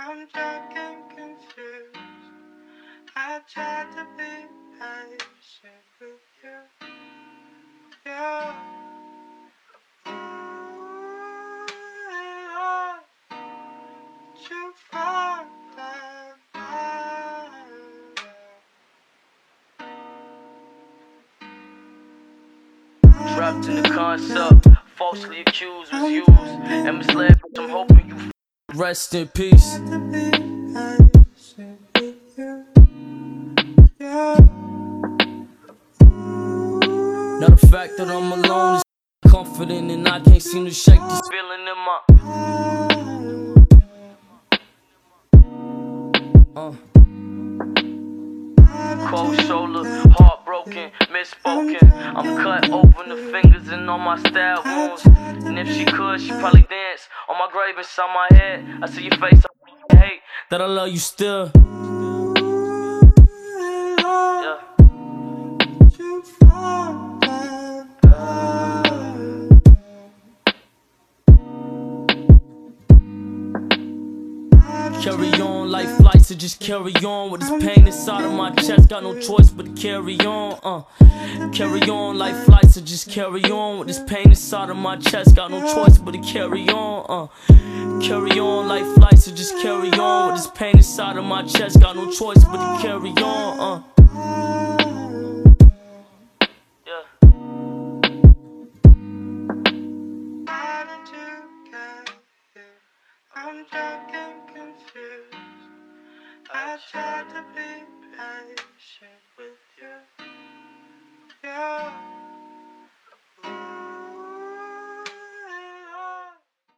I'm drunk and confused. I tried to be patient with you. Yeah. Ooh. But. Trapped in the concept, falsely accused was used and misled. But I'm hoping you rest in peace. Now the fact that I'm alone is comforting and I can't seem to shake this feeling in my uh. Cold shoulder, heartbroken, misspoken. I'm cut open the fingers and all my stab wounds. And if she could, she probably dance on my grave inside my head. I see your face, I hate that I love you still. Yeah. Carry on, life flights, so just carry on with this pain inside of my chest. Got no choice but to carry on. Uh, carry on, life flights, so just carry on with this pain inside of my chest. Got no choice but to carry on. Uh, carry on, life flights, so just carry on with this pain inside of my chest. Got no choice but to carry on. Uh? I'm drunk I tried to be patient with you.